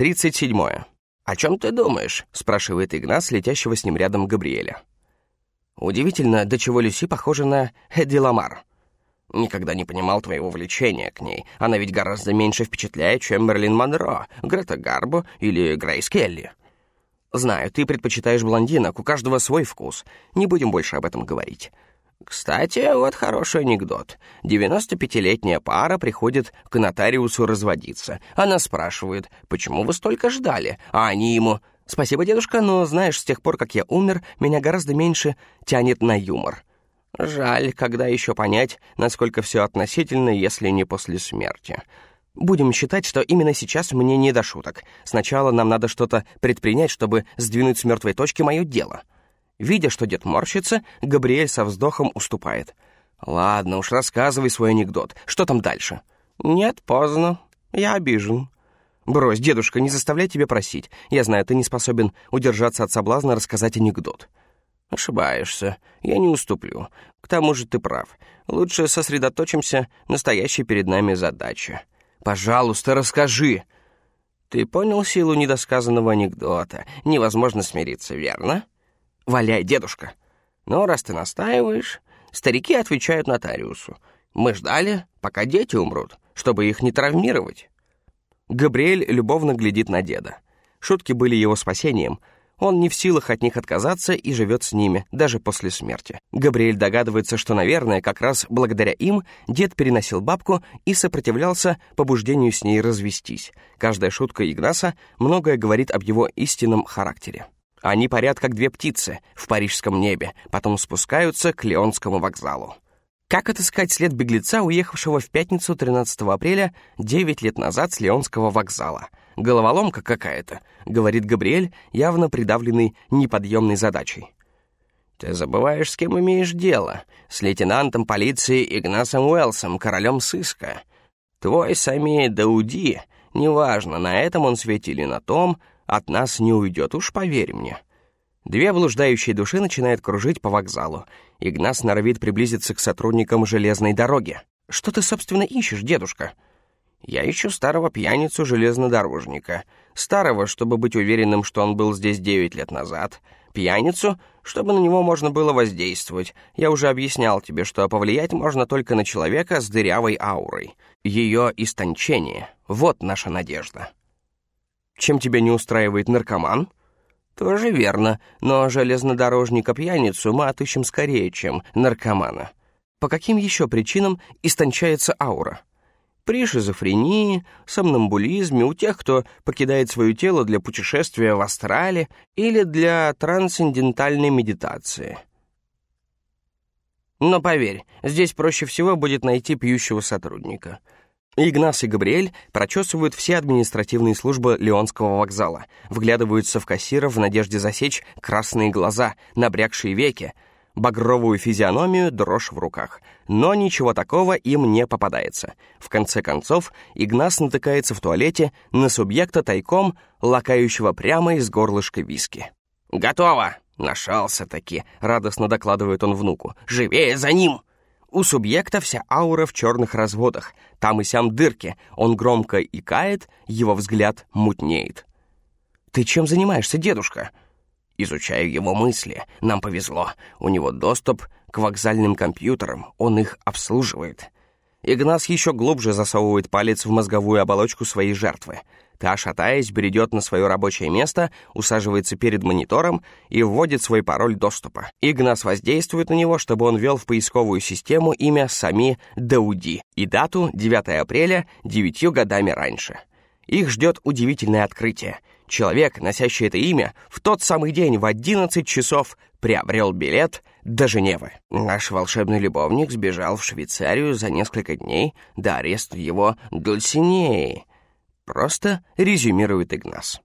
Тридцать седьмое. «О чем ты думаешь?» — спрашивает Игнас, летящего с ним рядом Габриэля. Удивительно, до чего Люси похожа на Эдди Ламар. Никогда не понимал твоего влечения к ней. Она ведь гораздо меньше впечатляет, чем Мерлин Монро, Грета Гарбо или Грейс Келли. Знаю, ты предпочитаешь блондинок, у каждого свой вкус. Не будем больше об этом говорить. Кстати, вот хороший анекдот. 95-летняя пара приходит к нотариусу разводиться. Она спрашивает, почему вы столько ждали? А они ему, спасибо, дедушка, но знаешь, с тех пор, как я умер, меня гораздо меньше тянет на юмор. Жаль, когда еще понять, насколько все относительно, если не после смерти. Будем считать, что именно сейчас мне не до шуток. Сначала нам надо что-то предпринять, чтобы сдвинуть с мертвой точки мое дело. Видя, что дед морщится, Габриэль со вздохом уступает. «Ладно уж, рассказывай свой анекдот. Что там дальше?» «Нет, поздно. Я обижен». «Брось, дедушка, не заставляй тебя просить. Я знаю, ты не способен удержаться от соблазна рассказать анекдот». «Ошибаешься. Я не уступлю. К тому же ты прав. Лучше сосредоточимся на стоящей перед нами задаче». «Пожалуйста, расскажи». «Ты понял силу недосказанного анекдота. Невозможно смириться, верно?» «Валяй, дедушка». «Ну, раз ты настаиваешь...» Старики отвечают нотариусу. «Мы ждали, пока дети умрут, чтобы их не травмировать». Габриэль любовно глядит на деда. Шутки были его спасением — он не в силах от них отказаться и живет с ними, даже после смерти. Габриэль догадывается, что, наверное, как раз благодаря им дед переносил бабку и сопротивлялся побуждению с ней развестись. Каждая шутка Игнаса многое говорит об его истинном характере. Они парят, как две птицы, в парижском небе, потом спускаются к Леонскому вокзалу. Как отыскать след беглеца, уехавшего в пятницу 13 апреля 9 лет назад с Леонского вокзала — Головоломка какая-то», — говорит Габриэль, явно придавленный неподъемной задачей. «Ты забываешь, с кем имеешь дело. С лейтенантом полиции Игнасом Уэлсом, королем сыска. Твой Сами Дауди, неважно, на этом он свете или на том, от нас не уйдет, уж поверь мне». Две блуждающие души начинают кружить по вокзалу. Игнас норовит приблизиться к сотрудникам железной дороги. «Что ты, собственно, ищешь, дедушка?» Я ищу старого пьяницу железнодорожника. Старого, чтобы быть уверенным, что он был здесь девять лет назад. Пьяницу, чтобы на него можно было воздействовать. Я уже объяснял тебе, что повлиять можно только на человека с дырявой аурой. Ее истончение — вот наша надежда. Чем тебя не устраивает наркоман? Тоже верно, но железнодорожника-пьяницу мы отыщем скорее, чем наркомана. По каким еще причинам истончается аура? при шизофрении, сомнамбулизме, у тех, кто покидает свое тело для путешествия в астрале или для трансцендентальной медитации. Но поверь, здесь проще всего будет найти пьющего сотрудника. Игнас и Габриэль прочесывают все административные службы Леонского вокзала, вглядываются в кассиров в надежде засечь красные глаза, набрякшие веки, багровую физиономию, дрожь в руках. Но ничего такого им не попадается. В конце концов, Игнас натыкается в туалете на субъекта тайком, лакающего прямо из горлышка виски. «Готово!» «Нашался-таки», — радостно докладывает он внуку. «Живее за ним!» У субъекта вся аура в черных разводах, там и сям дырки, он громко икает, его взгляд мутнеет. «Ты чем занимаешься, дедушка?» Изучаю его мысли. Нам повезло. У него доступ к вокзальным компьютерам. Он их обслуживает. Игнас еще глубже засовывает палец в мозговую оболочку своей жертвы. Та, шатаясь, бредет на свое рабочее место, усаживается перед монитором и вводит свой пароль доступа. Игнас воздействует на него, чтобы он ввел в поисковую систему имя Сами Дауди и дату 9 апреля девятью годами раньше. Их ждет удивительное открытие — Человек, носящий это имя, в тот самый день в 11 часов приобрел билет до Женевы. Наш волшебный любовник сбежал в Швейцарию за несколько дней до ареста его Дульсинеи. Просто резюмирует Игнас.